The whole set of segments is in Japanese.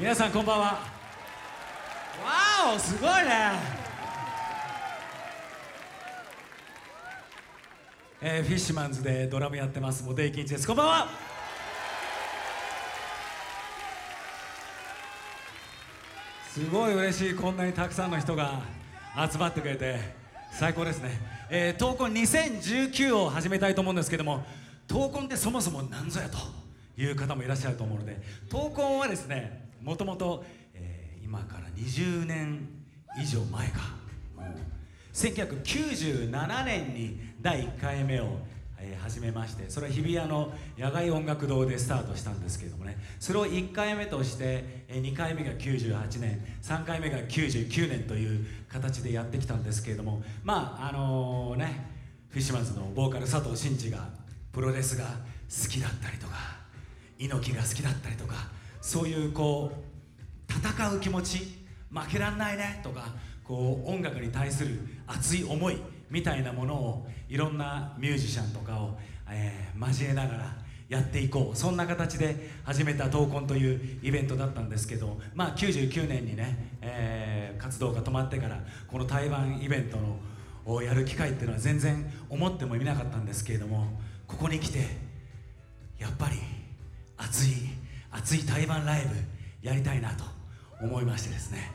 皆さんこんばんは。わーおすごいね。えー、フィッシュマンズでドラムやってます。モテイキンチです。こんばんは。すごい嬉しい。こんなにたくさんの人が集まってくれて最高ですね、えー、闘魂2019を始めたいと思うんですけども闘魂ってそもそも何ぞやと？いう方もいらっしゃると思うので闘魂はですねもともと今から20年以上前か。1997年に第1回目を、始めましてそれは日比谷の野外音楽堂でスタートしたんですけれどもね。それを1回目として、2回目が98年3回目が99年という形でやってきたんですけれどもまああの、ねフィッシュマンズのボーカル佐藤真一がプロレスが好きだったりとか猪木が好きだったりとかそういうこう戦う気持ち負けらんないねとかこう音楽に対する熱い思いみたいなものをいろんなミュージシャンとかを、えー、交えながらやっていこう。そんな形で始めた闘魂というイベントだったんですけどまあ99年にね、えー、活動が止まってからこの台湾イベントのをやる機会っていうのは全然思ってもみなかったんですけれどもここに来てやっぱり熱い熱い台湾ライブやりたいなと思いましてですね。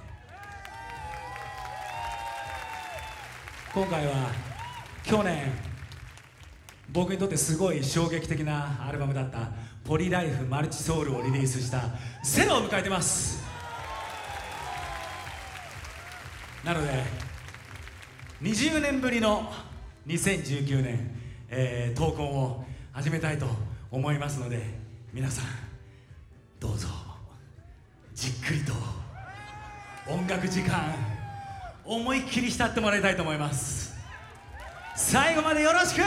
今回は去年僕にとってすごい衝撃的なアルバムだった「ポリライフマルチソウル」をリリースした「セロ」を迎えてます。なので20年ぶりの2019年、えー、投稿を始めたいと思いますので皆さんどうぞじっくりと音楽時間思いっきり浸ってもらいたいと思います。最後までよろしく